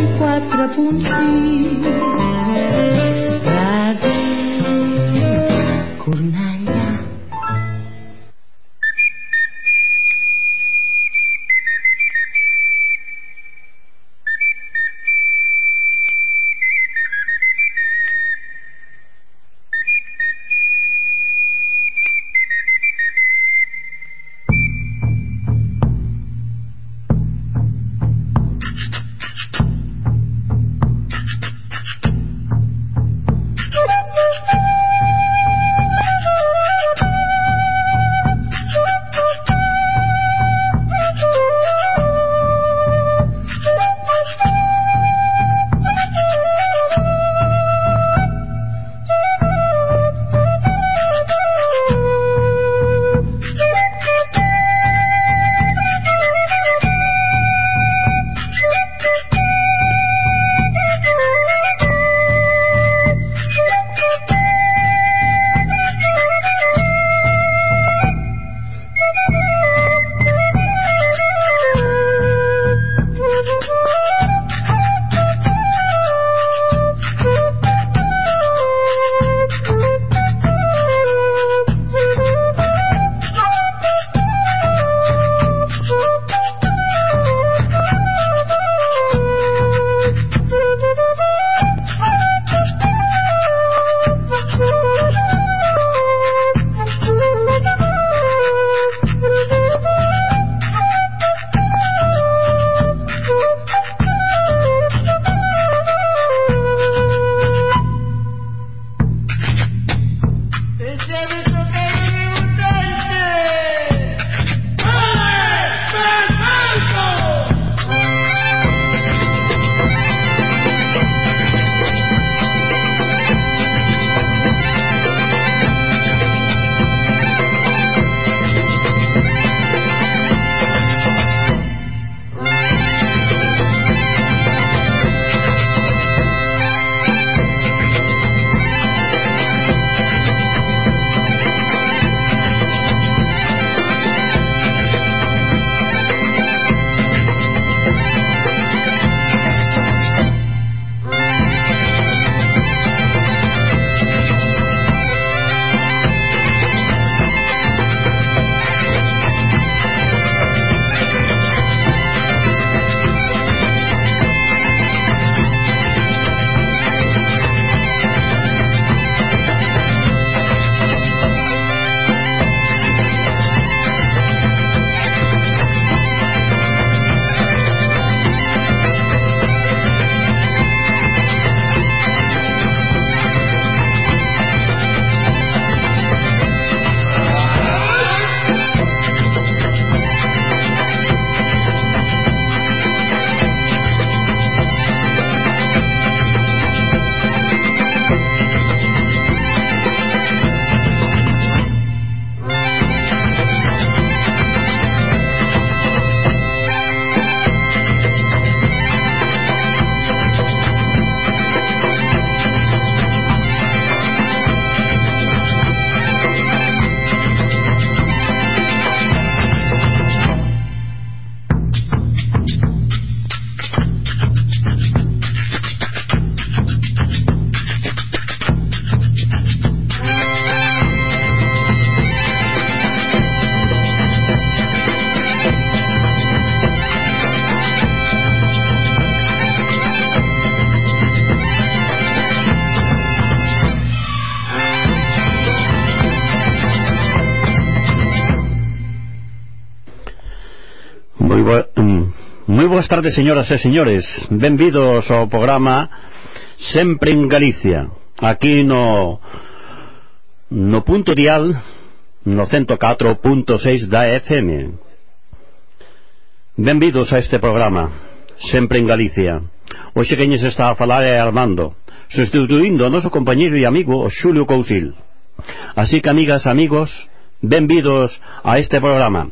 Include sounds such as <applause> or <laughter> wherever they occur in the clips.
24.5 tardes, señoras e señores. Benvidos ao programa Sempre en Galicia. Aquí no No punto dial No 104.6 da FM Benvidos a este programa Sempre en Galicia. Hoxe queñe se está a falar é Armando Sustituindo o noso compañeiro e amigo Xulio Cousil. Así que amigas, amigos Benvidos a este programa.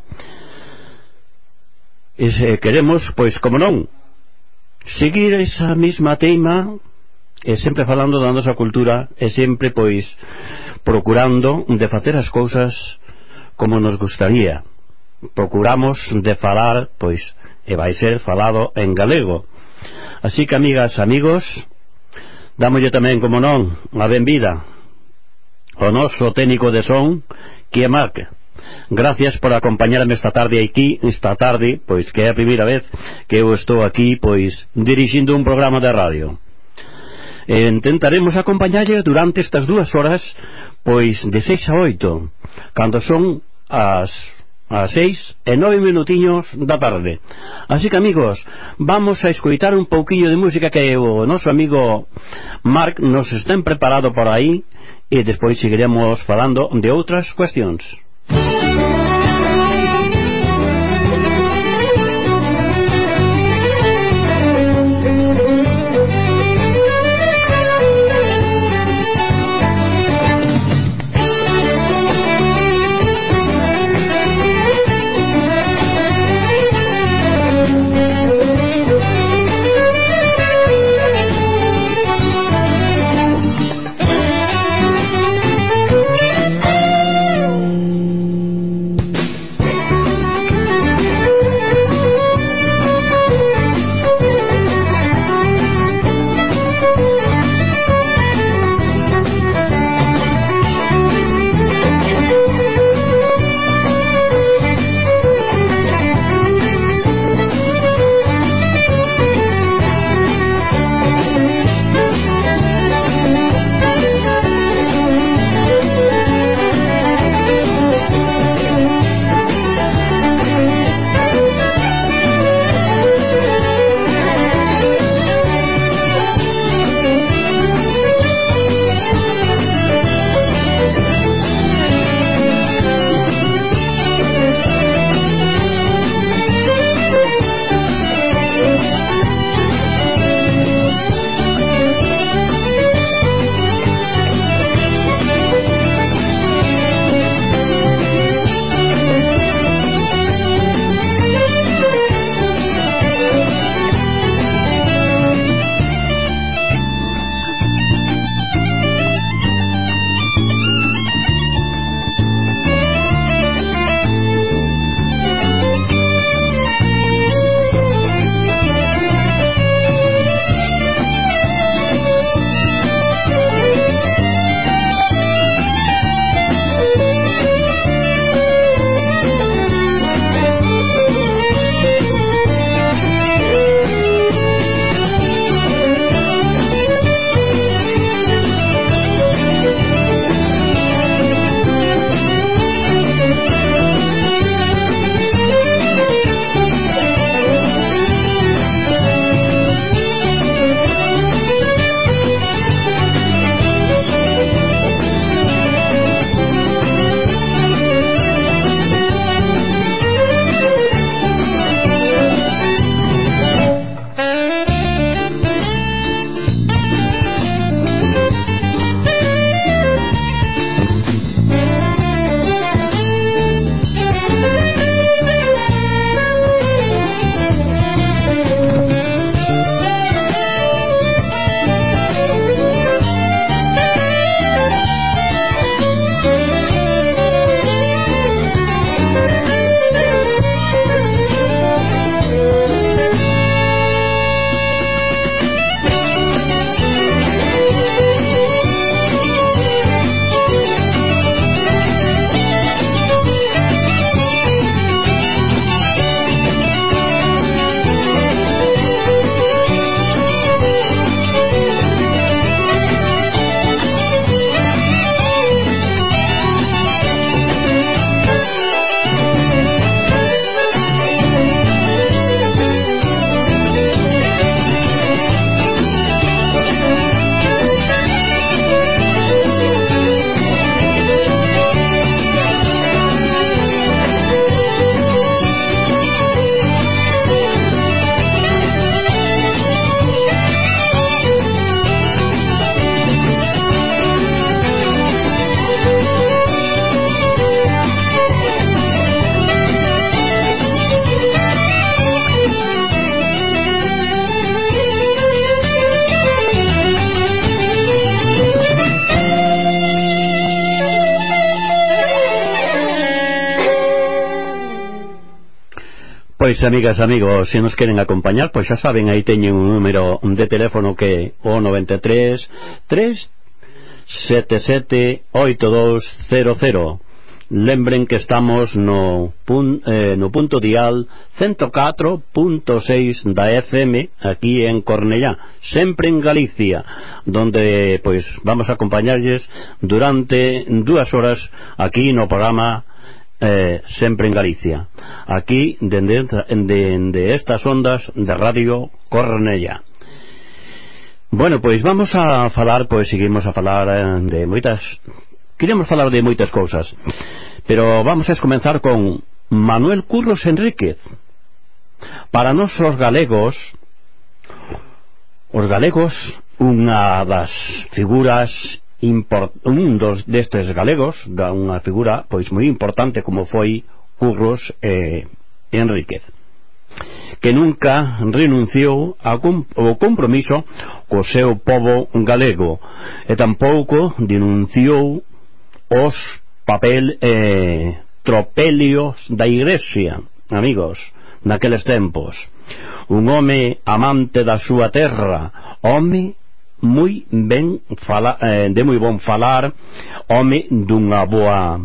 E se queremos, pois como non, seguir esa mesma teima e sempre falando da nosa cultura e sempre pois procurando de facer as cousas como nos gustaría. Procuramos de falar pois e vai ser falado en galego. Así que amigas, amigos dámolle tamén como non a benvida o noso técnico de son que é Marque Gracias por acompañarme esta tarde aquí, esta tarde, pois que é a primeira vez que eu estou aquí, pois, dirixindo un programa de radio. E intentaremos acompañalle durante estas dúas horas, pois, de seis a oito, cando son as a seis e nove minutiños da tarde. Así que, amigos, vamos a escoitar un pouquillo de música que o noso amigo Mark nos estén preparado por aí e despois seguiremos falando de outras cuestións. Amen. Pois, amigas, amigos, se nos queren acompañar, pois xa saben, aí teñen un número de teléfono que o 93 3778200. Lembren que estamos no, pun, eh, no punto dial 104.6 da FM aquí en Cornellá, sempre en Galicia, donde pois vamos a acompañarlles durante dúas horas aquí no programa eh, sempre en Galicia. Aquí dende, dende estas ondas de Radio Cornella Bueno, pois vamos a falar, pois seguimos a falar eh, de moitas Queremos falar de moitas cousas Pero vamos a comenzar con Manuel Curros Enríquez. Para nós os galegos Os galegos Unha das figuras un dos destes galegos da unha figura pois moi importante como foi Curros eh, Enríquez que nunca renunciou ao compromiso co seu povo galego e tampouco denunciou os papel eh, tropelios da Igrexa, amigos, naqueles tempos. Un home amante da súa terra, home moi ben fala, eh, de moi bon falar home dunha boa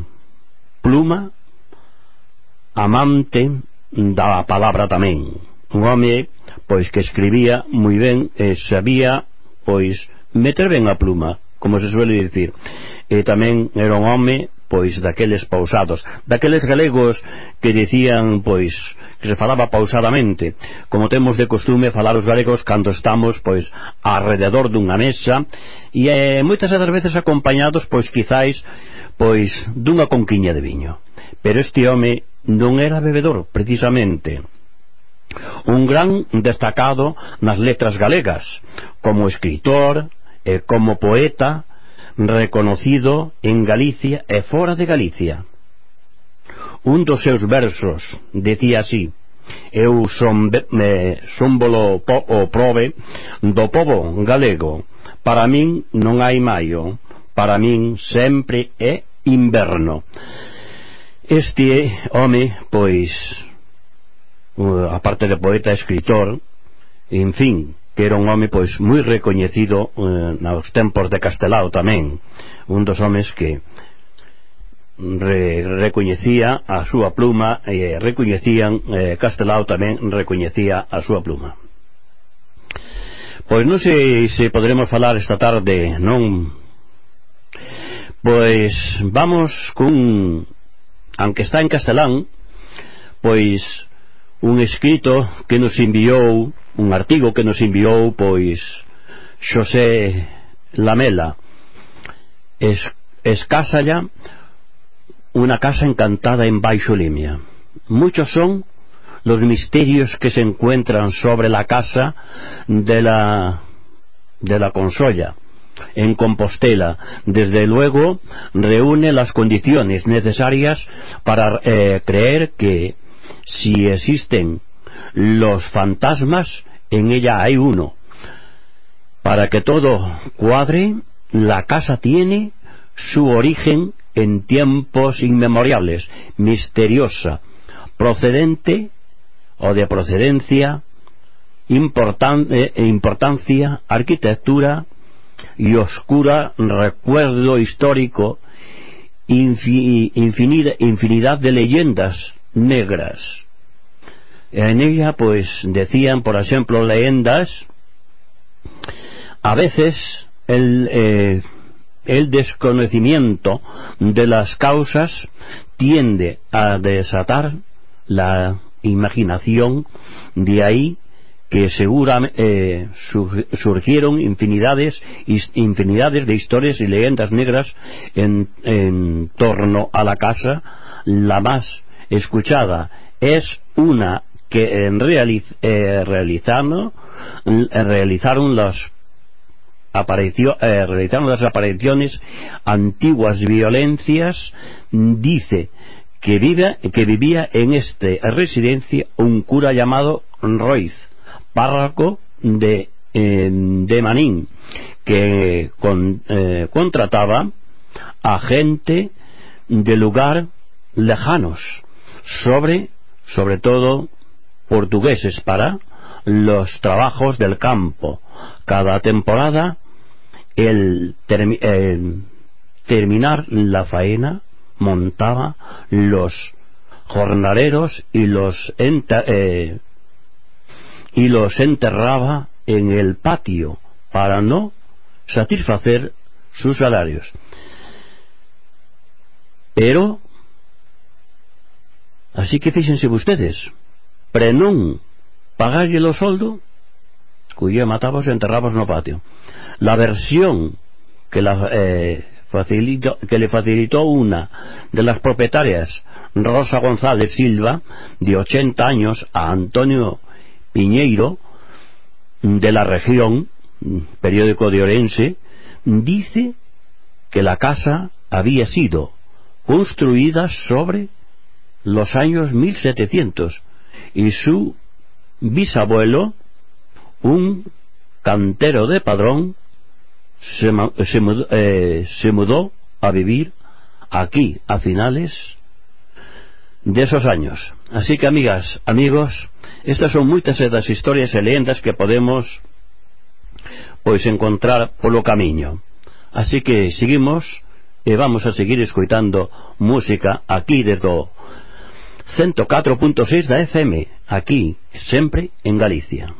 pluma amante da palabra tamén. Un home pois que escribía moi ben e sabía pois meter ben a pluma como se suele dicir. E tamén era un home pois daqueles pausados, daqueles galegos que dicían pois que se falaba pausadamente, como temos de costume falar os galegos cando estamos pois alrededor dunha mesa e eh, moitas das veces acompañados pois quizáis pois dunha conquiña de viño. Pero este home non era bebedor, precisamente un gran destacado nas letras galegas, como escritor, e como poeta, reconocido en Galicia e fora de Galicia. Un dos seus versos decía así Eu son, eh, símbolo po, o prove do povo galego Para min non hai maio Para min sempre é inverno Este home, pois, a parte de poeta, e escritor, en fin, que era un home pois moi recoñecido eh, nos tempos de Castelao tamén. Un dos homes que re, recoñecía a súa pluma e eh, recoñecían eh, Castelao tamén recoñecía a súa pluma. Pois non sei se poderemos falar esta tarde non? Pois vamos cun aunque está en castelán pois un escrito que nos enviou un artigo que nos enviou pois Xosé Lamela es, escásalla una casa encantada en Baixo Limia muchos son los misterios que se encuentran sobre la casa de la de la consolla en Compostela. Desde luego reúne las condiciones necesarias para eh, creer que si existen los fantasmas, en ella hay uno. Para que todo cuadre, la casa tiene su origen en tiempos inmemoriales, misteriosa, procedente o de procedencia, importan, eh, importancia, arquitectura y oscura recuerdo histórico, infinidad de leyendas negras. En ella, pues, decían, por ejemplo, leyendas, a veces el, eh, el desconocimiento de las causas tiende a desatar la imaginación, de ahí que segura, eh, surgieron infinidades, infinidades de historias y leyendas negras en torno a la casa, la más escuchada es una que realiz, eh, eh, realizaron las apareció, eh, realizaron las apariciones antiguas violencias dice que, vive, que vivía en esta residencia un cura llamado Royce párroco de, de Manín que eh, contrataba a gente de lugar lejanos sobre sobre todo portugueses para los trabajos del campo. Cada temporada, el, terminar la faena, montaba los jornaleros y los, eh, y los enterraba en el patio para no satisfacer sus salarios. Pero, así que fíjense ustedes, prenón pagarle los soldo, cuyo matamos e enterramos no patio. La versión eh, que le facilitó una de las propietarias, Rosa González Silva, de 80 años, a Antonio Piñeiro, de la región, periódico de Orense, dice que la casa había sido construida sobre los años 1700 y su bisabuelo, un cantero de Padrón, se, se, mudó, eh, se mudó a vivir aquí a finales de esos años. Así que, amigas, amigos, estas son moitas das historias e lendas que podemos pois encontrar polo camiño. Así que seguimos e vamos a seguir escoitando música aquí desde o 104.6 da FM, aquí, sempre en Galicia.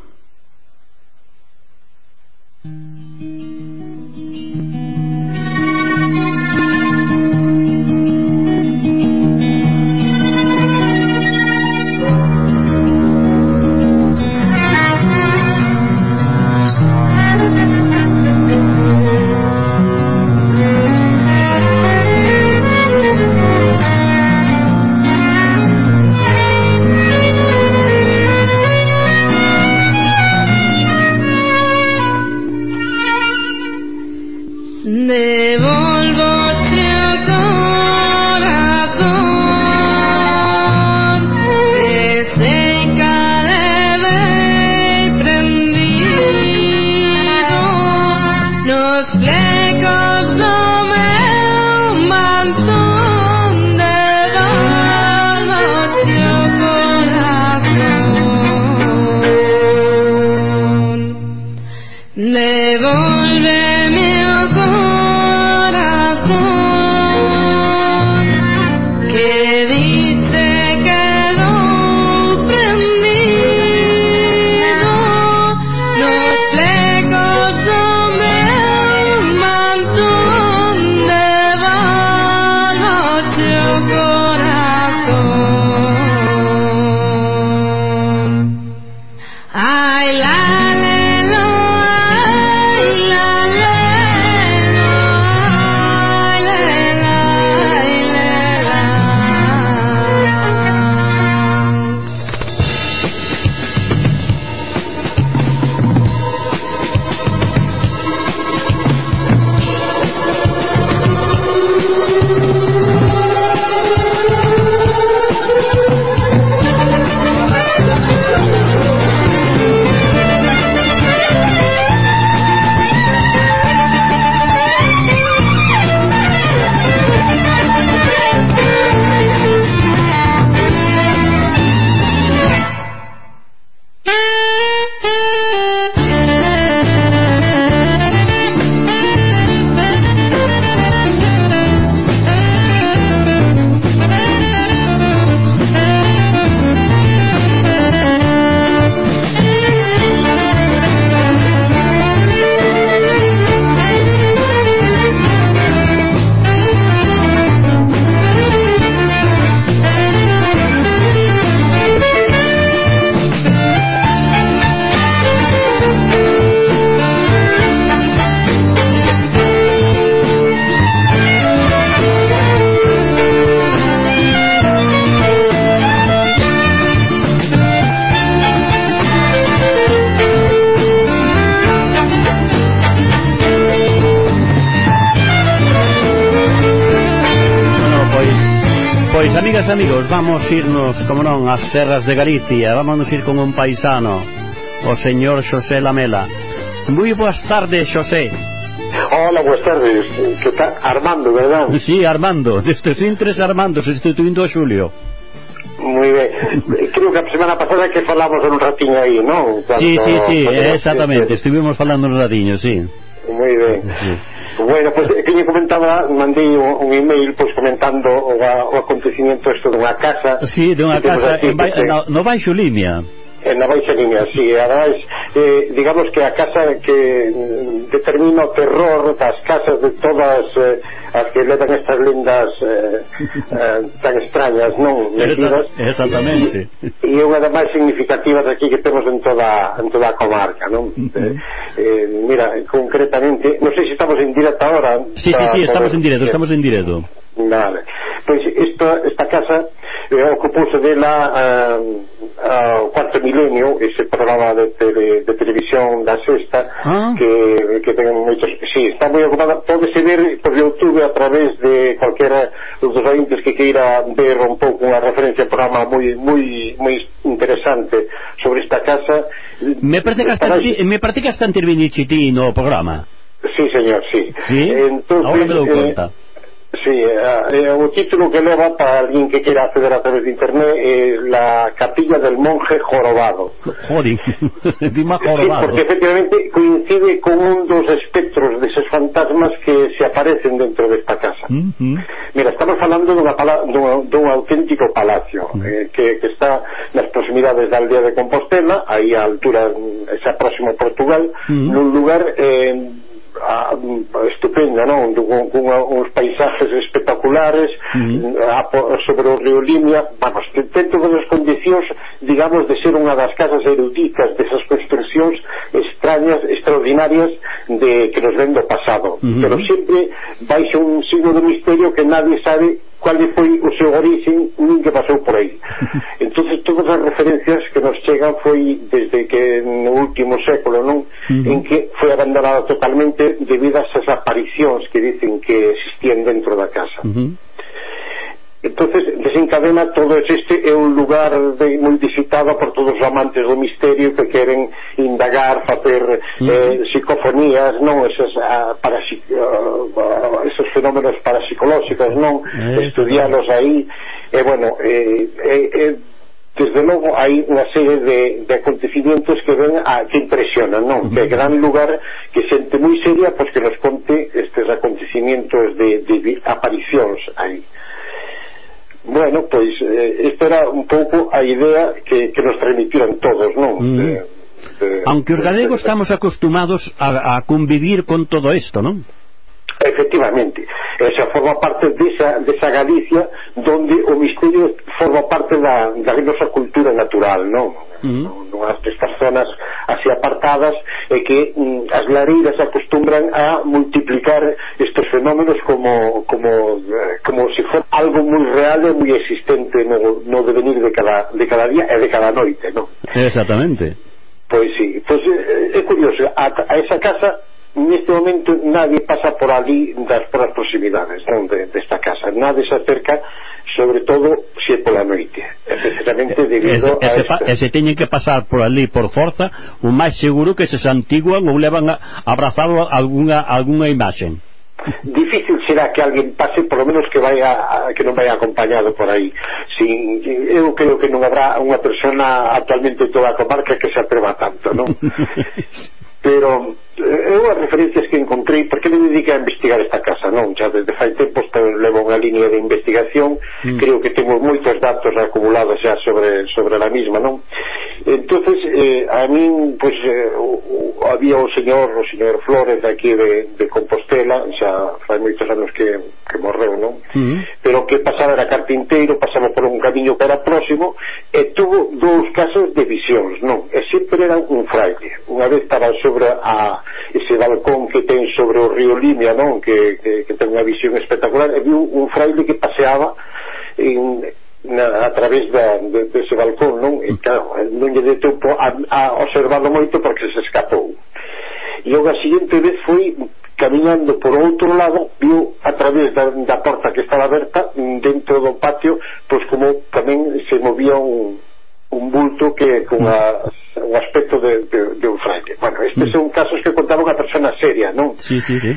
Imos, como non, ás terras de Galicia Vamos ir con un paisano O señor Xosé Lamela Moi boas tardes, Xosé Hola, boas tardes Que tal? Armando, verdad? Sí, Armando, <laughs> desde Cintres Armando Sustituindo a Xulio Muy ben. Creo que a semana pasada que falamos un ratiño aí, non? Cuando... Sí, sí, sí, exactamente. Estuvimos falando un ratiño, sí. Muy ben. Sí. Bueno, pois pues, que lle comentaba, mandei un email pois pues, comentando o, o acontecimiento isto dunha casa. Sí, dunha casa aquí, en ba pois, que, no, no Baixo Limia. En la Baixa Limia, sí, eh, digamos que a casa que determina o terror das casas de todas eh, as que levan estas lendas eh, eh, tan extrañas, non? <laughs> Metidas. Exactamente. E, e unha das máis significativas aquí que temos en toda, en toda a comarca, non? Uh eh, -huh. eh, mira, concretamente, non sei se estamos en directo ahora. Sí, sí, sí, estamos en directo, estamos en directo. Vale. Pois esta, esta casa eh, ocupouse dela uh, ehm, uh, cuarto milenio ese programa de, tele, de televisión da sexta ah. que, que ten moitos sí, está moi ocupada podese ver por Youtube a través de calquera dos ointes que queira ver un pouco unha referencia programa moi moi moi interesante sobre esta casa me parece que hasta, ahí... me parece que hasta intervinichi ti no programa Sí, señor, sí. ¿Sí? Entonces, Ahora me lo eh sí, eh, o título que leva para alguén que queira acceder a través de internet é eh, La capilla del monje jorobado. Jori, <laughs> dima jorobado. Sí, porque efectivamente coincide con un dos espectros deses fantasmas que se aparecen dentro desta casa. Uh -huh. Mira, estamos falando dunha pala dun, dun auténtico palacio uh -huh. eh, que, que está nas proximidades da aldea de Compostela, aí a altura, mm, xa próximo Portugal, uh -huh. nun lugar... Eh, a, estupenda, non? Con, con uns paisajes espectaculares uh -huh. a, sobre o río Limia, vamos, dentro das condicións, digamos, de ser unha das casas eruditas desas construccións extrañas, extraordinarias de que nos ven do pasado. Uh -huh. Pero sempre baixo un signo de misterio que nadie sabe cual foi o seu origen nin que pasou por aí <laughs> entonces todas as referencias que nos chegan foi desde que no último século non uh -huh. en que foi abandonada totalmente debido a esas aparicións que dicen que existían dentro da casa uh -huh. entonces cadena todo este é un lugar de, moi visitado por todos os amantes do misterio que queren indagar, facer mm. eh, psicofonías, non esas, ah, para, ah, ah, esos fenómenos parapsicolóxicos, non estudialos aí e bueno, eh, eh, eh, desde logo hai unha serie de, de acontecimientos que ven a, que impresionan, non? Que gran lugar que xente moi seria pois que nos conte estes acontecimientos de, de aparicións aí. Bueno, pois eh, esta era un pouco a idea que, que nos transmitiran todos, non? Mm. De, de, Aunque os galegos de, de, estamos acostumados a, a convivir con todo isto, non? Efectivamente, esa forma parte desa, desa Galicia donde o misterio forma parte da, da nosa cultura natural, non? Mm. Nunhas destas zonas así apartadas e que mm, as lareiras acostumbran a multiplicar estes fenómenos como, como, eh, como se si for algo moi real e moi existente no, no devenir de cada, de cada día e de cada noite, non? Exactamente. Pois sí, pois é, é curioso, a, a esa casa neste momento nadie pasa por ali das, por as proximidades non, de, desta casa, nadie se acerca sobre todo se é pola noite. Precisamente debido e, se, a e se teñen que pasar por ali por forza o máis seguro que se santiguan ou levan a abrazado algunha, algunha imaxen difícil será que alguén pase por lo menos que vaya que non vaya acompañado por aí. Sin, eu creo que non habrá unha persona actualmente en toda a comarca que se atreva tanto non? <laughs> pero Eh, eu as referencias que encontrei, porque me dediquei a investigar esta casa, non? Xa desde fai tempos unha línea de investigación mm. creo que temos moitos datos acumulados xa sobre, sobre la misma non? entonces eh, a min pues, eh, había o señor o señor Flores de aquí de, de Compostela xa fai moitos anos que, que morreu non? Mm. pero que pasaba era carpinteiro pasaba por un camiño que era próximo e tuvo dous casos de visións non? e sempre era un fraile unha vez estaba sobre a ese balcón que ten sobre o río Limia non? Que, que, que ten unha visión espectacular e viu un fraile que paseaba en, na, a través da, de, dese balcón, non? E claro, non lle de tempo a, a observarlo moito porque se escapou. E eu a seguinte vez foi camiñando por outro lado, viu a través da, da porta que estaba aberta dentro do patio, pois como tamén se movía un, un bulto que con mm. a, o aspecto de, de, de un fraile. Bueno, estes mm. son casos que contaba unha persona seria, non? Sí, sí, sí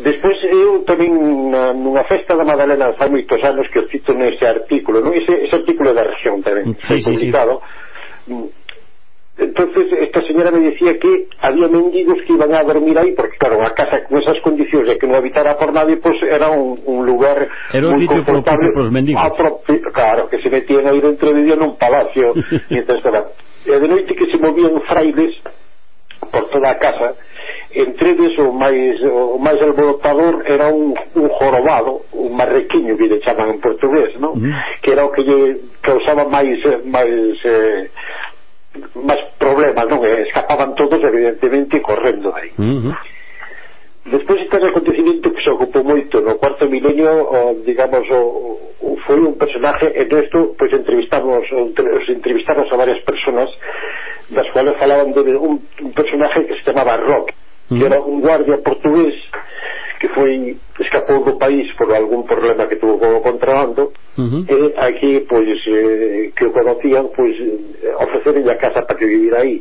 Despois eu tamén na, nunha festa da Madalena fai moitos anos que eu cito nese artículo, non? Ese, ese artículo da región tamén, sí, sí, publicado. Sí. Entonces esta señora me decía que había mendigos que iban a dormir aí porque claro, a casa con esas condicións de que non habitara por nadie, pues era un, un lugar era un sitio confortable para os mendigos. Propi, claro, que se metían aí dentro de día nun palacio <laughs> mientras estaba. E de noite que se movían frailes por toda a casa entre entredes o máis o máis alborotador era un, un jorobado, un marrequiño que lle chaman en portugués, non? Uh -huh. Que era o que lle causaba máis eh, máis eh, máis problemas, non? Escapaban todos evidentemente correndo aí. Uh -huh. Despois este acontecimento que se ocupou moito no cuarto milenio, o, digamos, o, o, foi un personaje, e isto, pois entrevistamos, os entrevistamos a varias personas, das cuales falaban de un, un personaje que se chamaba Rock, mm. que era un guardia portugués que foi escapou do país por algún problema que tuvo como contrabando uh -huh. e aquí pois eh, que o conocían pois ofrecerle a casa para que vivira aí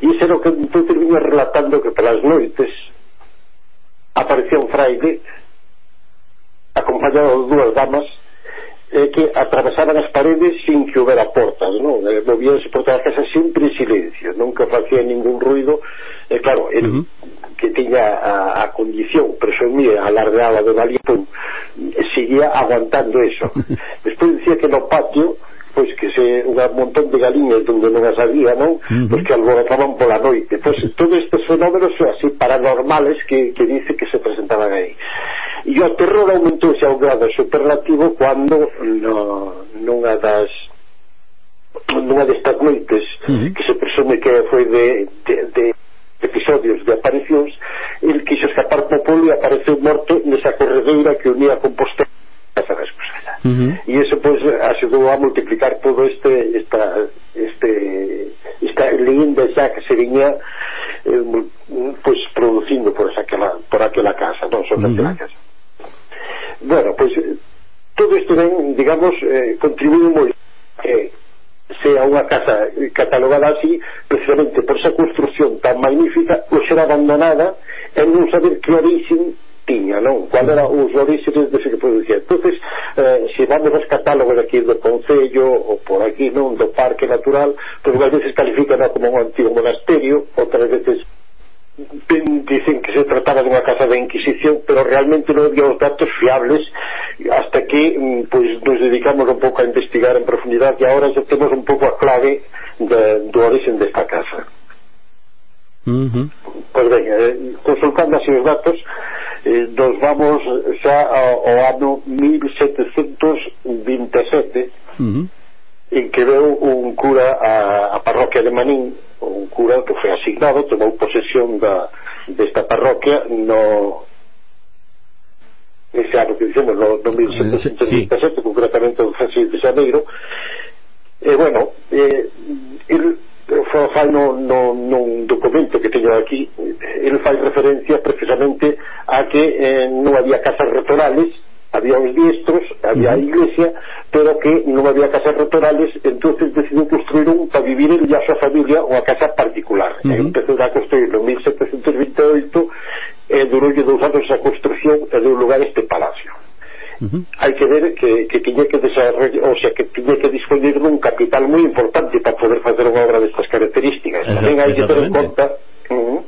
e ese era o que entón vinha relatando que pelas noites apareceu un fraile acompañado de dúas damas eh, que atravesaban as paredes sin que houbera portas, non? Eh, movíanse por toda a casa sempre en silencio, nunca facía ningún ruido. E eh, claro, el uh -huh. que tiña a, a condición, presumía, alardeaba de valiente, seguía aguantando eso. <laughs> Despois dicía que no patio pois que se un montón de galiñas donde non as había, non? Uh -huh. Pois que alborotaban pola noite. Entón, pois todos estes fenómenos así paranormales que, que dice que se presentaban aí. E o terror aumentou a un grado superlativo cando no, nunha das nunha destas noites uh -huh. que se presume que foi de, de, de episodios de aparicións el quixo escapar do polo e apareceu morto nesa corredeira que unía a Compostela esa responsabilidad. Uh -huh. Y eso pues pois, axudou a multiplicar todo este esta este esta linda xa que se viña eh, pues pois, producindo por aquela por aquela casa, non sobre uh -huh. aquela casa. Bueno, pois pues, todo isto ben, digamos, eh, contribuiu moi que sea unha casa catalogada así precisamente por esa construcción tan magnífica ou ser abandonada en non saber que orixen tiña, non? cuando era os orígenes de que producía entonces eh, se vamos aos catálogos aquí do Concello ou por aquí non do Parque Natural pois porque a veces califican ¿no? como un antigo monasterio outras veces dicen que se trataba dunha casa de Inquisición pero realmente non había os datos fiables hasta que pues, nos dedicamos un pouco a investigar en profundidade e agora xa temos un pouco a clave de, do origen desta casa Uh -huh. Pois ben, eh, consultando así os datos eh, nos vamos xa ao, ao ano 1727 uh -huh. en que veu un cura a, a parroquia de Manín un cura que foi asignado tomou posesión da, desta parroquia no ese ano que dicemos no, no 1727 sí. concretamente o 16 de Xaneiro e eh, bueno eh, el, pero fai no, no, nun documento que teño aquí el fai referencia precisamente a que eh, non había casas retorales había os diestros, había a iglesia, pero que non había casas retorales, entonces decidiu construir un para vivir el e a súa familia unha casa particular. Uh -huh. E empezou a construir no 1728 e durou dous anos esa construcción e deu lugar este palacio uh -huh. hai que ver que, que tiña que desarrollar, o sea, que tiña que dispoñer dun capital moi importante para poder facer unha obra destas características. Exact, tamén hai que ter en conta, uh -huh,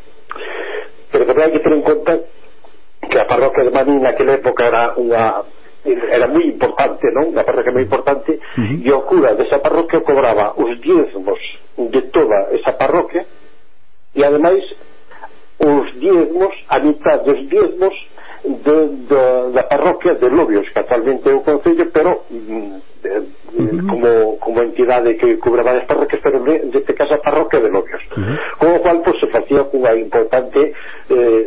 pero tamén hai que ter en conta que a parroquia de Manín naquela época era unha era moi importante, non? Unha parroquia moi importante uh -huh. e o cura desa parroquia cobraba os diezmos de toda esa parroquia e ademais os diezmos, a mitad dos diezmos de, de, da parroquia de Lobios, que actualmente é o Concello, pero mm, de, de, uh -huh. como, como entidade que cubre varias parroquias, pero neste caso a parroquia de Lobios. Uh -huh. Con o cual, pues, se facía unha importante eh,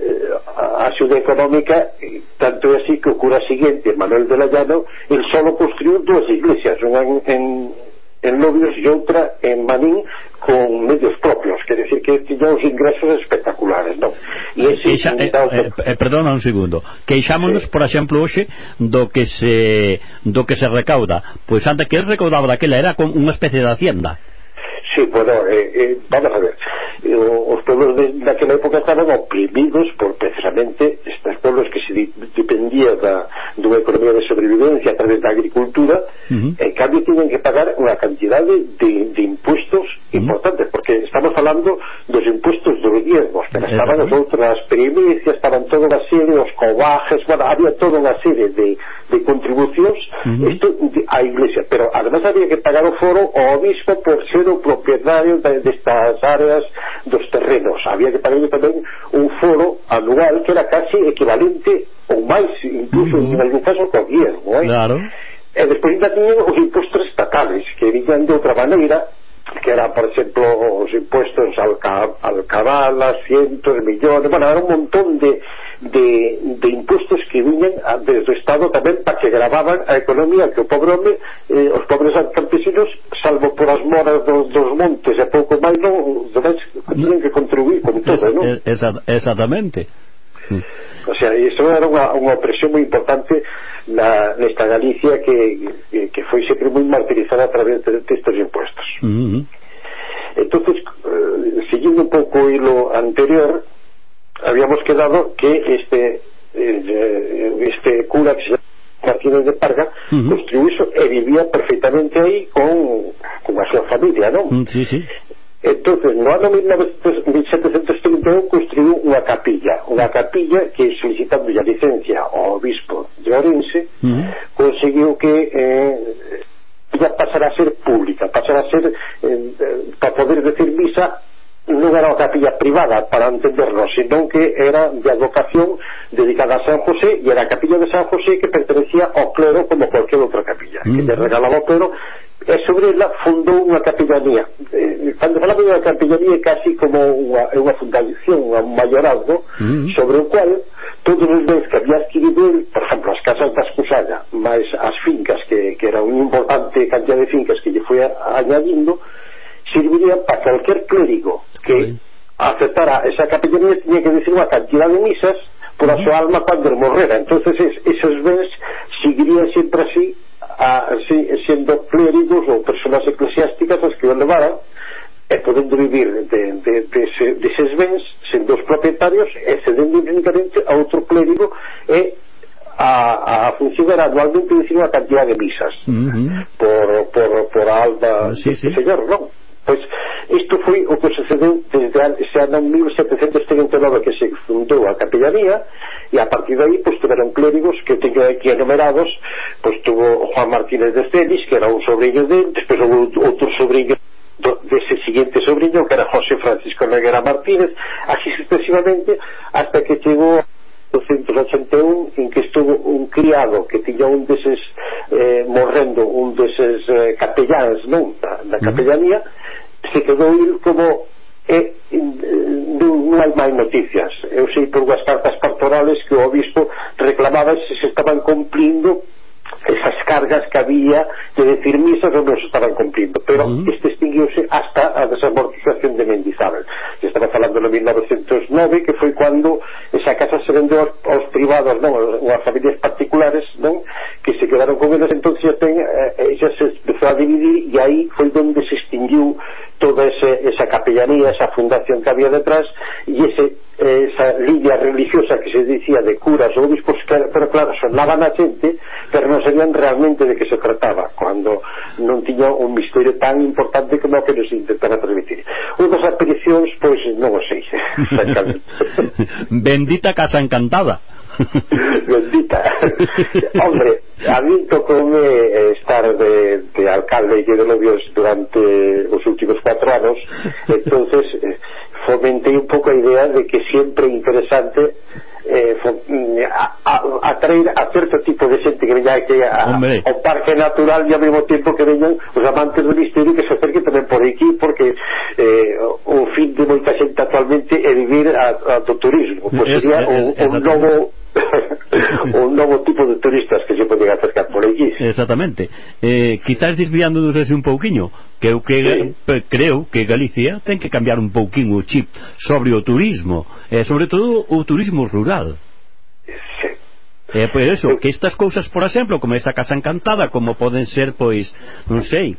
axuda económica, tanto é así que o cura siguiente, Manuel de la Llano, el solo construiu dúas iglesias, unha en, en en Novios e outra en Manín con medios propios, quer decir que tiña uns ingresos espectaculares, non? E ese Queixa, eh, eh, eh, perdona un segundo. Queixámonos, sí. por exemplo, hoxe do que se do que se recauda. Pois anda que recaudaba daquela era con unha especie de hacienda. Sí, bueno, eh, eh, vamos a ver. Eh, os pueblos de, daquela época estaban oprimidos por precisamente estes pueblos que se dependía da, dunha economía de sobrevivencia a través da agricultura uh -huh. en cambio tiñen que pagar unha cantidade de, de impuestos uh -huh. importantes porque estamos falando dos impuestos dos diezmos pero estaban as outras primicias estaban toda unha serie os cobajes bueno, había toda unha serie de, de contribucións uh -huh. isto, a iglesia pero además había que pagar o foro ao obispo por ser o propietario destas de, de áreas dos terrenos. Había que pagar tamén un foro anual que era casi equivalente ou máis, incluso uh -huh. en algún caso, co gobierno. Eh? Claro. Eh, e despois ainda tiñen os impostos estatales que viñan de outra maneira que era, por exemplo, os impuestos al, al cabala, cientos, millones, bueno, era un montón de, de, de impuestos que viñan desde o Estado tamén para que gravaban a economía que o pobre home, eh, os pobres campesinos, salvo por as moras dos, dos montes e pouco máis non, tienen que contribuir con todo, non? Exactamente. O sea, isto era unha, unha opresión moi importante na, nesta Galicia que, que, que foi sempre moi martirizada a través de, estes impuestos. Uh -huh. Entonces, eh, seguindo un pouco o hilo anterior, habíamos quedado que este eh, eh, este cura que se Martínez de Parga uh -huh. e vivía perfectamente aí con, con a súa familia, non? Sí, sí. Entonces, no ano 1731 construiu unha capilla, unha capilla que solicitando a licencia ao obispo de Orense, uh -huh. conseguiu que eh, ya pasara a ser pública, pasara a ser, eh, eh para poder decir misa, non era unha capilla privada para entendernos, senón que era de advocación dedicada a San José e era a capilla de San José que pertenecía ao clero como cualquier outra capilla, mm. que le regalaba o clero e sobre ela fundou unha capellanía. Eh, cando falamos de unha capellanía é casi como unha, unha fundación, un maiorazgo, mm. sobre o cual todos os bens que había adquirido el, por exemplo, as casas da Escusalla, máis as fincas, que, que era unha importante cantidad de fincas que lle foi añadindo, serviría para calquer clérigo que Uy. aceptara esa capellanía tenía que decir unha cantidad de misas por a súa alma cando morrera entonces es, esos bens seguirían sempre así a, si, sendo clérigos ou persoas eclesiásticas as que o levaran e podendo vivir de, de, de, de ses bens sendo os propietarios e cedendo únicamente a outro clérigo e a, a funcionar anualmente dicir unha cantidad de misas uh -huh. por, por, por a alma sí, sí. señor, non? Pois isto foi o que sucedeu desde ese ano 1739 que se fundou a capellanía e a partir de aí pois, tiveron clérigos que teño aquí enumerados pois tuvo Juan Martínez de Celis que era un sobrinho de, despois houve outro sobrinho dese de siguiente sobrinho que era José Francisco Neguera Martínez así sucesivamente hasta que chegou 1881, en que estuvo un criado que tiña un deses eh, morrendo un deses eh, capelláns non? Da, da capellanía uh -huh se quedou ir como e non, non hai máis noticias. Eu sei por unhas cartas pastorales que o obispo reclamaba se se estaban cumplindo esas cargas que había de decir misas ou non se estaban cumplindo pero uh -huh. este extinguiuse hasta a desamortización de Mendizábal. Se estaba falando no 1909 que foi cando esa casa se vendeu aos, aos privados non, aos familias particulares non, que se quedaron con elas entonces ya, ten, eh, eh, xa se empezou a dividir e aí foi donde se extinguiu toda ese, esa capellanía, esa fundación que había detrás y ese, esa línea religiosa que se dicía de curas ou que, pero claro, sonaban a xente, pero non sabían realmente de que se trataba, cuando non tiña un misterio tan importante como que nos intentara transmitir. Unha das aparicións, pois, non o sei, Bendita Casa Encantada. <laughs> Bendita. <laughs> Hombre, A mí tocoume eh, estar de, de alcalde e de novios durante os últimos cuatro anos <laughs> entonces eh, fomentei un pouco a idea de que siempre é interesante eh, mm, atraer a, a, a certo tipo de xente que veña aquí a, ao parque natural e ao mesmo tempo que veñan os amantes do misterio que se acerquen tamén por aquí porque eh, o fin de moita xente actualmente é vivir a, a do turismo. Pues sería un, un novo <laughs> un novo tipo de turistas que se poden acercar por aquí. Exactamente. Eh, quizás desviándonos así un pouquiño que eu que sí. creo que Galicia ten que cambiar un pouquinho o chip sobre o turismo e eh, sobre todo o turismo rural. Sí. Eh, por pues eso, que estas cousas, por exemplo, como esta casa encantada, como poden ser, pois, non sei,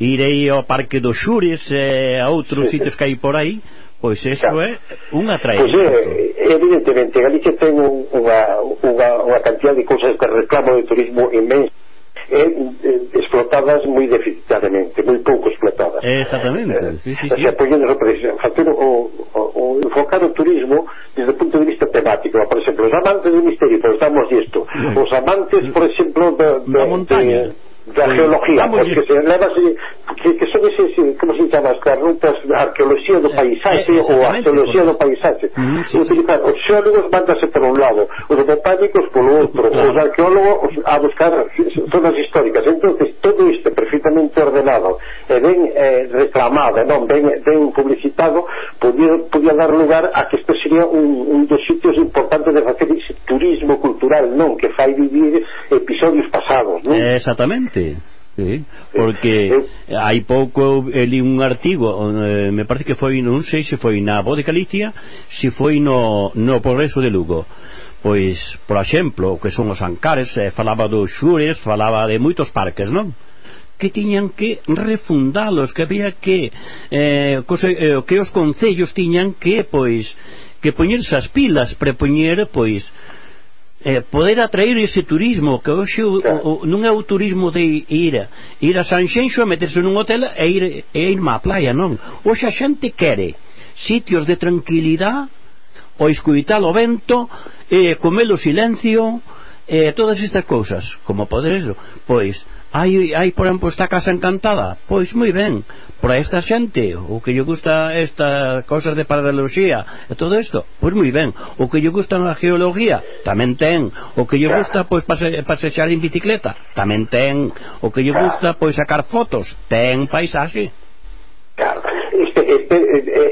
irei ao Parque dos Xures eh, a outros sitios que hai por aí, Pois eso claro. é unha traidora. Pois é, evidentemente, Galicia ten unha, unha, unha cantidad de cousas de reclamo de turismo inmenso eh, explotadas moi deficitadamente, moi pouco explotadas. Exactamente, eh, sí, sí. O sea, poñendo facer o, o, o enfocar o turismo desde o punto de vista temático, por exemplo, os amantes do misterio, pois damos isto, os amantes, por exemplo, da, da montaña. De, da sí. porque se levase, que, que son ese, ese, como se chama, as rutas de arqueoloxía do paisaxe eh, ou arqueoloxía do paisaxe. Mm, sí, Utilizar, sí. os xeólogos mandase por un lado, os botánicos polo outro, claro. os arqueólogos a buscar zonas históricas. entonces todo isto perfectamente ordenado e ben eh, reclamado, non ben, ben publicitado, podía, podía dar lugar a que isto sería un, un dos sitios importantes de facer ese turismo cultural, non, que fai vivir episodios pasados. Non? Exactamente sí. porque hai pouco li un artigo eh, me parece que foi, non sei se foi na voz de Galicia se foi no, no progreso de Lugo pois, por exemplo, o que son os ancares eh, falaba dos xures, falaba de moitos parques, non? que tiñan que refundalos, que había que eh, cose, eh, que os concellos tiñan que pois que poñerse as pilas, prepoñer pois eh, poder atraer ese turismo que hoxe o, o, non é o turismo de ir a, ir a Sanxenxo a meterse nun hotel e ir, e ir má playa, non. Hoxe a xente quere sitios de tranquilidade o escuitar o vento eh, comer o silencio eh, todas estas cousas. Como poder eso pois hai, hai por exemplo esta casa encantada? Pois moi ben para esta xente o que lle gusta estas cosas de paralexía e todo isto, pois moi ben. O que lle gusta a geología, tamén ten. O que lle gusta pois pase, pasexar en bicicleta, tamén ten. O que lle gusta pois sacar fotos, ten paisaxe. Claro este, este,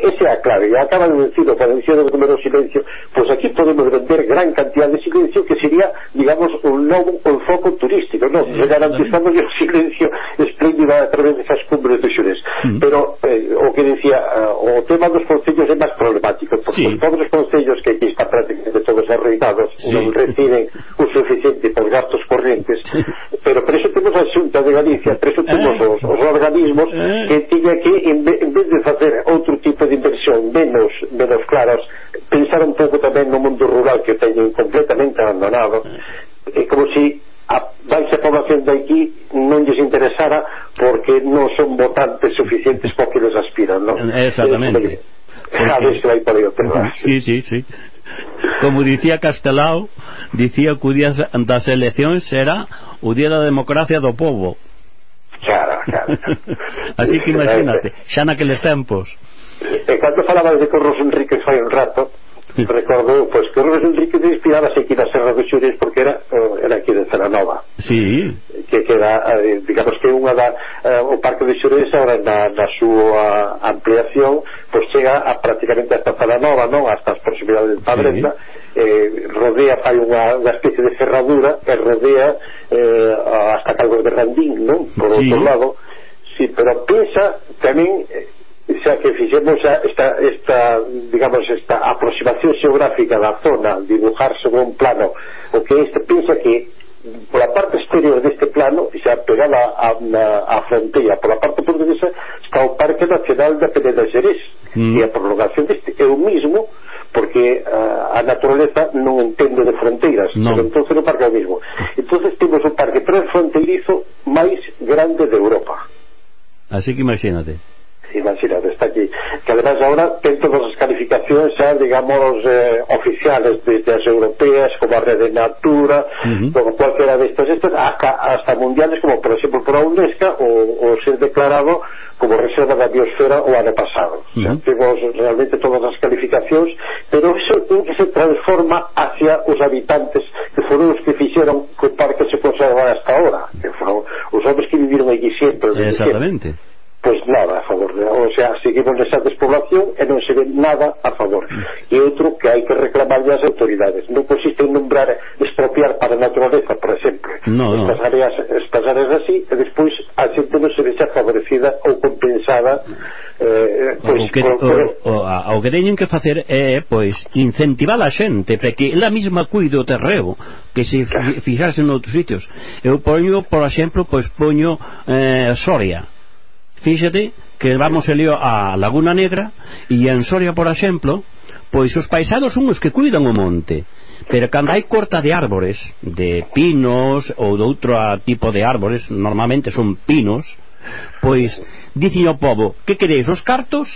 esa é a clave. acaba de decirlo para decir o número silencio, pois pues aquí podemos vender gran cantidad de silencio que sería, digamos, un novo foco turístico, non? Sí, garantizando o silencio espléndido a través desas cumbres do Xurés. Mm. Pero, eh, o que decía, eh, o tema dos concellos é máis problemático, porque sí. os pobres concellos que aquí están prácticamente todos arruinados, sí. non reciben o suficiente por gastos correntes, sí. pero preso temos a Xunta de Galicia, preso temos eh. Ah. os, os organismos eh. que tiña que, en vez de facer outro tipo de inversión menos, menos claras, pensar un pouco tamén no mundo rural que teñen completamente abandonado, é como se si a baixa población de aquí non lles interesara porque non son votantes suficientes para que les aspiran, non? Exactamente. Sabes que vai por aí o tema. <laughs> Sí, sí, sí. Como dicía Castelao, dicía que o día das eleccións será o día da democracia do povo. Claro claro. <laughs> Así que imagínate, xa naqueles tempos. E cando falaba de Corros Enrique fai un rato, recordo pois, que Rubens Enrique inspirábase aquí na Serra dos Xures porque era, eh, era aquí de Ceranova sí. que, que era, eh, digamos que unha da, eh, o Parque de Xures ahora na, na súa ampliación pois chega a, prácticamente hasta Celanova non? hasta as proximidades de Padrenda sí eh, rodea, fai unha, unha especie de ferradura que rodea eh, as Calvos de Randín, non? Por sí. outro lado, sí, pero pensa tamén eh, xa que fixemos esta, esta digamos, esta aproximación xeográfica da zona, dibujar sobre un plano, o que este pensa que pola parte exterior deste plano xa pegada a, a, a fronteira pola parte portuguesa está o Parque Nacional da Peneda Xerés mm. e a prolongación deste é o mismo porque a, a naturaleza non entende de fronteiras, no. pero entonces o parque é o mismo. entonces temos o parque transfronteirizo máis grande de Europa. Así que imagínate imagínate, está aquí que además agora ten todas as calificacións xa, digamos, eh, oficiales desde as europeas, como a Rede Natura uh -huh. como cualquera destas estas hasta, hasta mundiales, como por exemplo por a UNESCO, ou, o ser declarado como reserva da biosfera o ano pasado uh -huh. temos realmente todas as calificacións pero iso ten que se transforma hacia os habitantes que foron os que fixeron que o parque se conservara hasta ahora que foron os homens que viviron aquí sempre exactamente sempre o sea, seguimos nesa despoblación e non se ve nada a favor. E outro que hai que reclamarlle as autoridades. Non consiste en nombrar expropiar para a naturaleza, por exemplo. No, no. estas áreas estas áreas así e despois a xente non se vexa favorecida ou compensada eh, pois, o que, o, o, a, o que teñen que facer é pois incentivar a xente para que ela mesma cuide o terreo que se claro. fixase noutros sitios. Eu poño, por exemplo, pois poño eh, Soria. Fíxate que vamos elio a Laguna Negra e en Soria, por exemplo, pois os paisados son os que cuidan o monte. Pero cando hai corta de árbores de pinos ou de outro tipo de árbores normalmente son pinos pois dicen ao povo que queréis os cartos?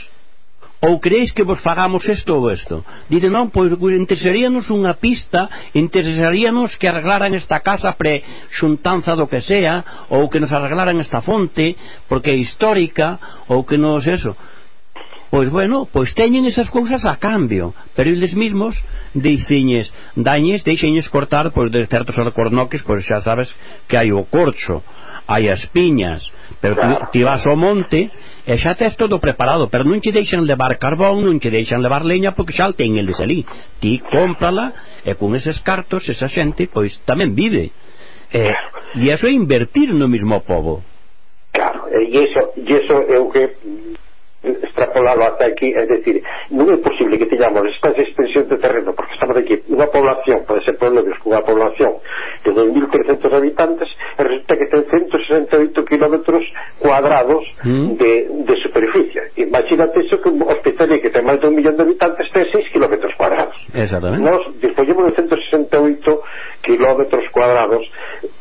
Ou creéis que vos fagamos isto ou isto? Dite, non, pois interesaríanos unha pista, interesaríanos que arreglaran esta casa pre xuntanza do que sea, ou que nos arreglaran esta fonte, porque é histórica, ou que nos eso. Pois bueno, pois teñen esas cousas a cambio, pero eles mesmos diciñes, dañes, deixeñes cortar pois de certos alcornoques, pois xa sabes que hai o corcho hai as piñas, pero claro. ti, vas ao monte e xa tes todo preparado, pero non che deixan levar carbón, non che deixan levar leña porque xa ten eles ali. Ti cómprala e con eses cartos esa xente pois tamén vive. E, e iso é invertir no mismo povo. Claro, e iso, e iso é o que extrapolado hasta aquí, é dicir, non é posible que teñamos esta extensión de terreno, porque estamos aquí unha población, pode ser problemas unha población de 2.300 habitantes, e resulta que ten 168 km cuadrados mm. de, de superficie. Imagínate iso que un hospital que ten máis de un millón de habitantes ten 6 km cuadrados. Exactamente. Nos dispoñemos de 168 kilómetros cuadrados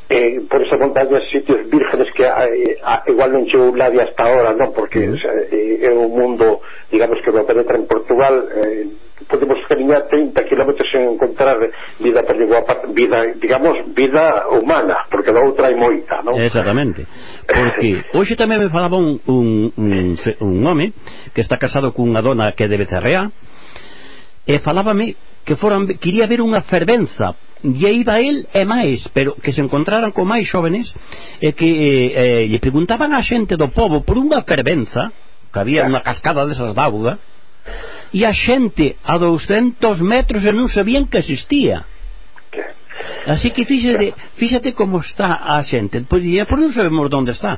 eh, por esa montaña sitios vírgenes que eh, igual non chegou nadie hasta ahora non porque eh, é un mundo digamos que non penetra en Portugal eh, podemos caminar 30 kilómetros sen encontrar vida perdigua, vida, digamos, vida humana, porque da outra hai moita, non? Exactamente. Porque <laughs> hoxe tamén me falaba un, un, un, un home que está casado cunha dona que é de Becerrea e falábame que foran, quería ver unha fervenza. E aí iba el e máis pero que se encontraran con máis xóvenes e que eh, lle preguntaban a xente do povo por unha fervenza que había unha cascada desas d'auga e a xente a 200 metros e non sabían que existía. Así que fíxate, fíxate como está a xente. Pois día, por pois non sabemos onde está.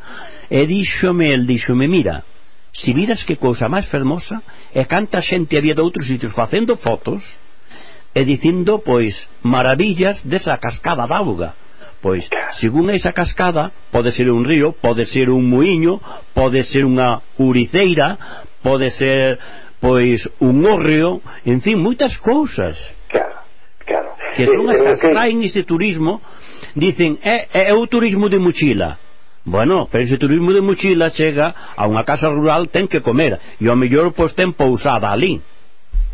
E díxome, el díxome, mira si viras que cousa máis fermosa e canta xente había de outros sitios facendo fotos e dicindo, pois, maravillas desa cascada d'auga pois, según esa cascada pode ser un río, pode ser un muiño pode ser unha uriceira pode ser pois un hórreo, en fin, moitas cousas. Claro, claro. Que son as que traen ese turismo, dicen, é, é o turismo de mochila. Bueno, pero se turismo de mochila chega a unha casa rural ten que comer e ao mellor pois ten pousada ali.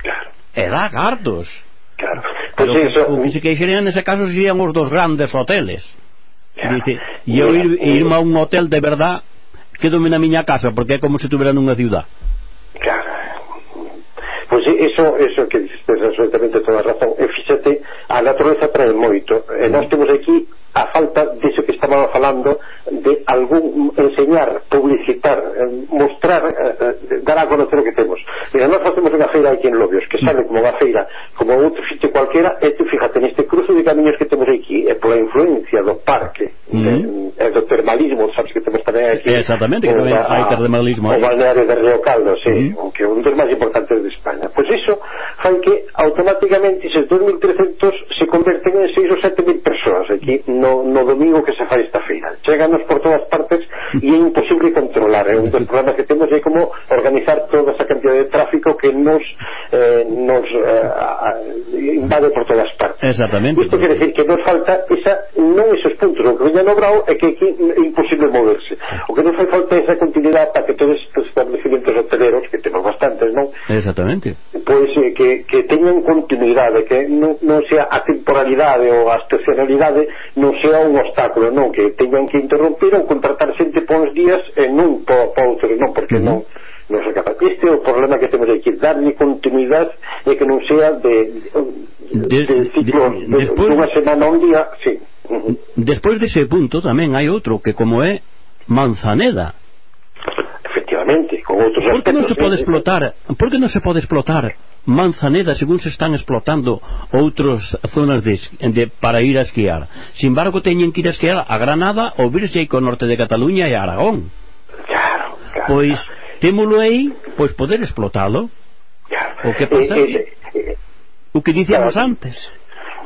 Claro. E dá gardos. Claro. Pero pues eso... o que se queixerían nese caso serían os dos grandes hoteles. Claro. Dice, e eu ir, irme a eh, un hotel de verdad quedome na miña casa porque é como se tuvera nunha ciudad. Claro. Pois pues eso, eso que dices, absolutamente toda a razón. E fíxate, a natureza trae moito. E nós mm. temos aquí a falta diso que estaba falando de algún enseñar, publicitar, eh, mostrar, eh, eh, dar a conocer o que temos. Mira, nós facemos unha feira aquí en Lobios, que sale como unha feira, como outro sitio cualquera, e tú fíjate neste cruce de camiños que temos aquí, e pola influencia do parque, mm -hmm. e, do termalismo, sabes que temos tamén aquí. Exactamente, que tamén hai termalismo. O balneario de Río Caldo, sí, mm -hmm. que é un dos máis importantes de España. Pois pues iso fai que automáticamente eses 2.300 se converten en 6 ou 7.000 persoas aquí no, no domingo que se fai esta feira. Cheganos por todas partes e é imposible controlar. É un dos problemas que temos é como organizar toda esa cantidad de tráfico que nos eh, nos eh, invade por todas partes. Exactamente. Isto quer decir que nos falta esa, non esos puntos. O que veña no brao é que aquí é imposible moverse. O que nos fai falta é esa continuidade para que todos estes establecimientos hoteleros, que temos bastantes, non? Exactamente. Pois eh, que, que teñan continuidade, que non, non sea a temporalidade ou a estacionalidade non non sea un obstáculo, non, que teñan que interrumpir ou contratar xente por uns días e non por, por outros, non, porque uh -huh. non non se capaz. Este é o problema que temos aquí, darlle continuidade e que non sea de, de, de ciclos de, despois, de unha semana un día, sí. Uh -huh. Despois dese punto tamén hai outro que como é Manzaneda Exactamente, con outros Por que non se pode explotar? Por que non se pode explotar Manzaneda según se están explotando outras zonas de, de, para ir a esquiar? Sin embargo, teñen que ir a esquiar a Granada ou virse aí con norte de Cataluña e a Aragón. Claro, claro. Pois, témolo aí, pois poder explotalo. Claro. O que pasa eh, eh, eh, o que dicíamos claro. antes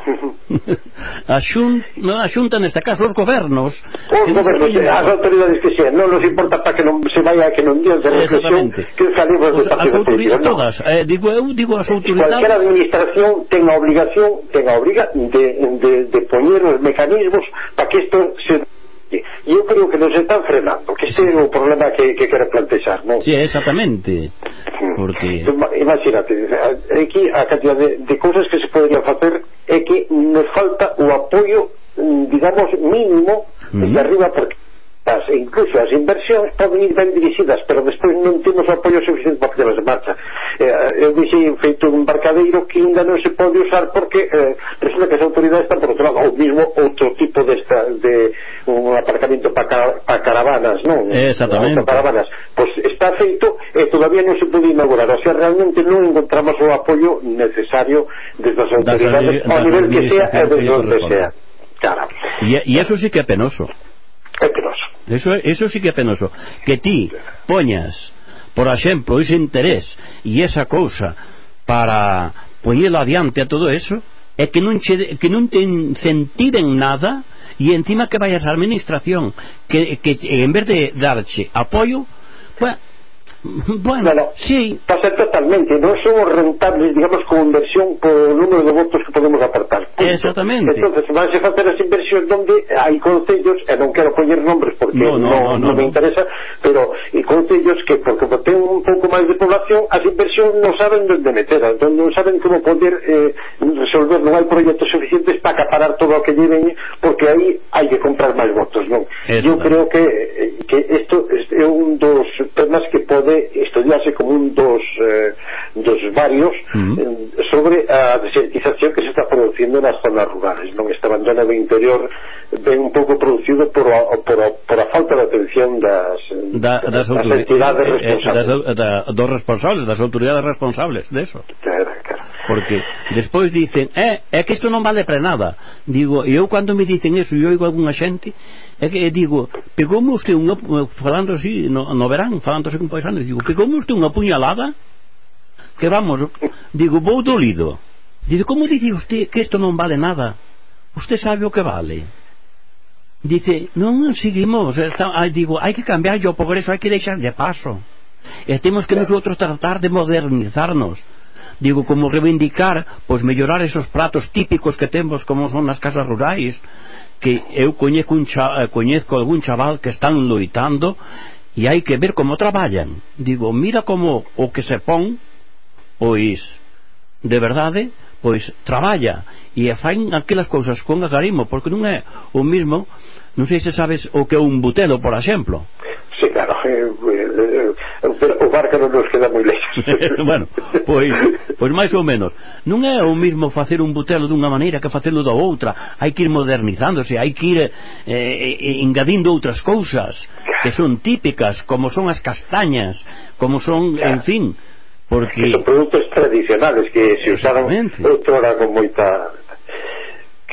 <laughs> a, xun, no, a xunta neste caso os gobernos os gobernos, eh, as autoridades que sean non nos importa para que non se vaya que non dios de reflexión que salimos calibros os, as autoridades todas eh, digo eu digo as autoridades. cualquier administración ten a obligación ten a obriga de, de, de poñer os mecanismos para que isto se E eu creo que nos están frenando, que este é o problema que, que quero plantexar, non? Sí, exactamente. Hmm. Porque... Imagínate, aquí a cantidad de, de cousas que se poderían facer é que nos falta o apoio mm, digamos mínimo uh -huh. de arriba porque as, incluso as inversións poden ir ben dirixidas, pero despois non temos apoio suficiente para ponerlas en marcha. Eh, eu dixei feito un embarcadeiro que ainda non se pode usar porque eh, resulta que as autoridades están por outro lado, ou mismo outro tipo desta, de un aparcamento para, para caravanas, non? Exactamente. Para caravanas. Pois pues está feito e eh, todavía non se pode inaugurar. O sea, realmente non encontramos o apoio necesario desde as autoridades, ao nivel que sea e desde onde sea. Claro. E, e eso sí que é penoso. É penoso. Eso, eso sí que é penoso. Que ti poñas, por exemplo, ese interés e esa cousa para poñelo adiante a todo eso, é que non, che, que non te incentiven nada e encima que vayas á administración que, que en vez de darche apoio, pues, <laughs> Bueno, bueno sí. totalmente. Non somos rentables, digamos, como inversión por número de votos que podemos aportar. Punto. Exactamente. Entonces, vanse facer as inversións donde hai concellos, eh, e non quero poñer nombres porque no, no, no, no, no, no me interesa, pero e concellos que, porque ten un pouco máis de población, as inversións non saben onde meter, entón non saben como poder eh, resolver, non hai proxectos suficientes para acaparar todo o que lleven, porque aí hai que comprar máis votos, non? Eso, Eu creo que, eh, que isto é un dos temas que pode estudiase, estudiarse como un dos, eh, dos varios uh mm-hmm. eh, -huh. sobre a desertización que se está producindo nas zonas rurales. Non este abandono do interior ven un pouco producido por a, por a, por a falta de atención das, da, das, das entidades responsables. Eh, eh, eh das, eh, da, dos responsables, das autoridades responsables de eso. Claro, claro. Porque despois dicen, é, é que isto non vale para nada. Digo, e eu cando me dicen eso, eu oigo algunha xente, é que digo, pegoume usted unha, eh, falando así, no, no verán, falando así con paisano digo, pegoume usted unha puñalada, que vamos, digo, vou dolido. Dice, como dice usted que isto non vale nada? Usted sabe o que vale. Dice, non seguimos, eh, está, digo, hai que cambiar o progreso, hai que deixar de paso. E temos que nosotros tratar de modernizarnos digo, como reivindicar, pois mellorar esos pratos típicos que temos como son nas casas rurais, que eu coñeco, un cha, eh, coñezco algún chaval que están loitando e hai que ver como traballan. Digo, mira como o que se pon, pois, de verdade, pois traballa e fain aquelas cousas con agarimo porque non é o mismo non sei se sabes o que é un butelo por exemplo Sí, claro, eh, eh, o Barca non nos queda moi lexos <laughs> bueno, pois, pois máis ou menos. Non é o mismo facer un butelo dunha maneira que facelo da outra. Hai que ir modernizándose, hai que ir eh, eh engadindo outras cousas que son típicas como son as castañas como son, en fin porque que son produtos tradicionales que se usaron outrora con moita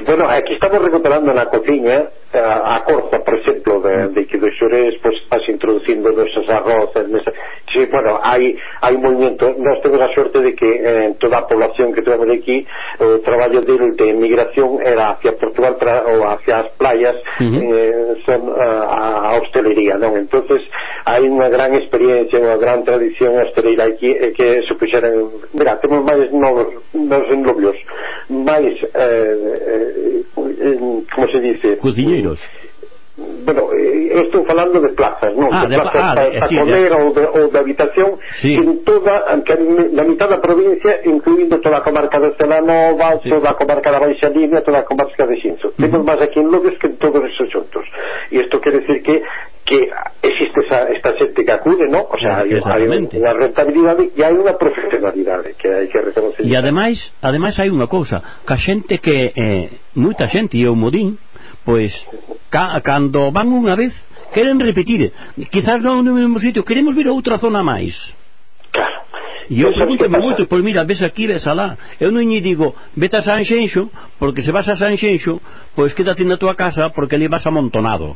bueno, aquí estamos recuperando na cociña a corza, por exemplo, de, mm. de que do xurés pois, estás introducindo nesas arrozas nesa... sí, bueno, hai, hai movimento. Nós temos a sorte de que eh, toda a población que temos aquí o traballo de, de migración era hacia Portugal tra, ou hacia as playas uh -huh. eh, son eh, a, a hostelería non? entonces hai unha gran experiencia unha gran tradición hosteleira aquí eh, que supuxeron mira, temos máis novos, novos enlobios máis eh, eh, eh, como se dice? Cozinha Oleiros bueno, eh, eu estou falando de plazas, non? Ah, de, de plazas ah, para, para sí, comer ou de, ou de habitación sí. en toda, que na mitad da provincia incluindo toda a comarca de Celanova sí. toda a comarca da Baixa Línea toda a comarca de Xinzo. Uh -huh. Temos máis aquí en Lourdes que en todos esos xuntos. E isto quer decir que que existe esa, esta xente que acude, ¿no? O sea, ah, hai, hai unha rentabilidade e hai unha profesionalidade que hai que reconocer. E ademais, ademais hai unha cousa, que a xente que eh, moita xente e o modín pois ca, cando van unha vez queren repetir quizás non no mesmo sitio queremos ver outra zona máis claro E eu pregúntame moito, pois mira, ves aquí, ves alá. Eu non lle digo, vete a Sanxenxo, porque se vas a Sanxenxo, pois quédate na tua casa, porque ali vas amontonado.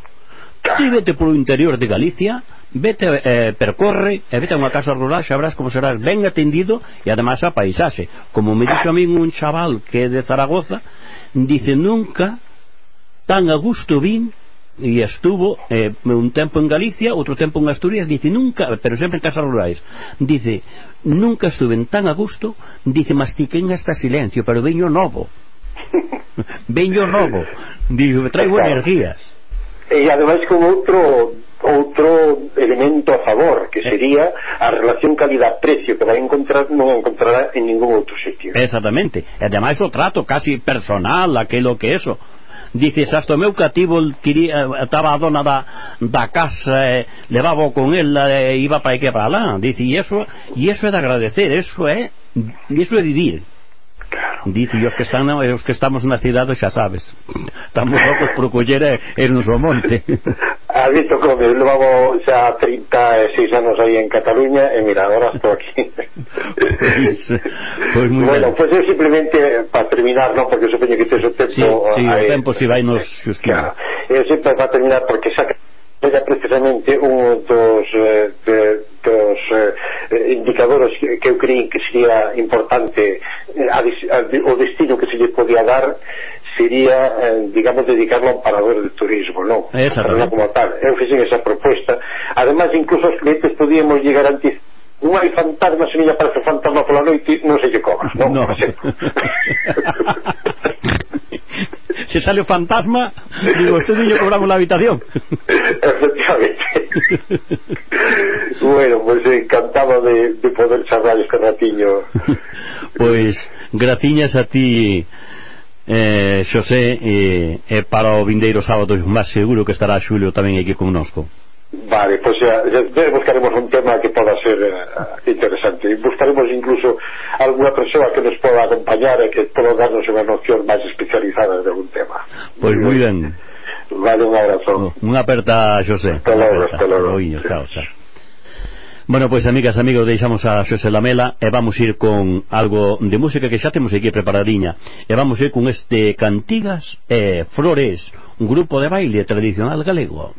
Si vete polo interior de Galicia, vete, eh, percorre, e vete a unha casa rural, xa verás como serás ben atendido e además a paisaxe. Como me dixo a min un chaval que é de Zaragoza, dice, nunca tan a gusto vin e estuvo eh, un tempo en Galicia, outro tempo en Asturias, dice nunca, pero sempre en casas rurais, dice, nunca estuve tan a gusto, dice, mastiquen hasta silencio, pero veño novo. <laughs> veño novo. Digo, traigo claro. energías. E ademais con outro outro elemento a favor que eh. sería a relación calidad-precio que vai encontrar non encontrará en ningún outro sitio exactamente, e ademais o trato casi personal aquilo que eso Dices, hasta o meu cativo estaba a dona da, da casa, eh, levaba con el, eh, iba para aquí para lá. Dice, e eso e eso é de agradecer, eso é, iso é vivir. Claro. Dicen, os que, están, eh, os que estamos na cidade xa sabes. Estamos locos por coller e eh, irnos ao monte. A <laughs> visto como levamos xa 36 anos aí en Cataluña e mira, agora estou aquí. Pois, pois moi bueno, pois pues, simplemente para terminar, non, porque supoño que tes o tempo... Sí, sí, ah, aí, o tempo si vai nos xusquillo. Claro. Eu sempre para terminar, porque xa era precisamente un dos, eh, de, dos eh, indicadores que, que eu creí que sería importante eh, a, a, o destino que se lle podía dar sería, eh, digamos, dedicarlo a un parador de turismo, non? Pero como tal. Eu fixen esa proposta. Ademais, incluso os clientes podíamos llegar a non hai fantasma, se non aparece fantasma pola noite, non se lle cobra, non? No. <laughs> <laughs> <laughs> se sale o fantasma, digo, este niño cobramos la habitación. Efectivamente. bueno, pues encantado de, de poder charlar este ratiño. <laughs> Pois, graciñas a ti, eh, Xosé, eh, e, eh, para o vindeiro sábado, máis seguro que estará Xulio tamén aquí connosco. Vale, pois pues, xa, xa buscaremos un tema que poda ser uh, interesante. Buscaremos incluso alguna persoa que nos poda acompañar e que poda darnos unha noción máis especializada de algún tema. Pois pues moi ben. Vale, un abrazo. Unha aperta, José. Hasta logo, hasta logo. Chao, chao. Bueno, pois pues, amigas, amigos, deixamos a Xosé Lamela e vamos ir con algo de música que xa temos aquí preparadiña e vamos ir con este Cantigas e Flores, un grupo de baile tradicional galego.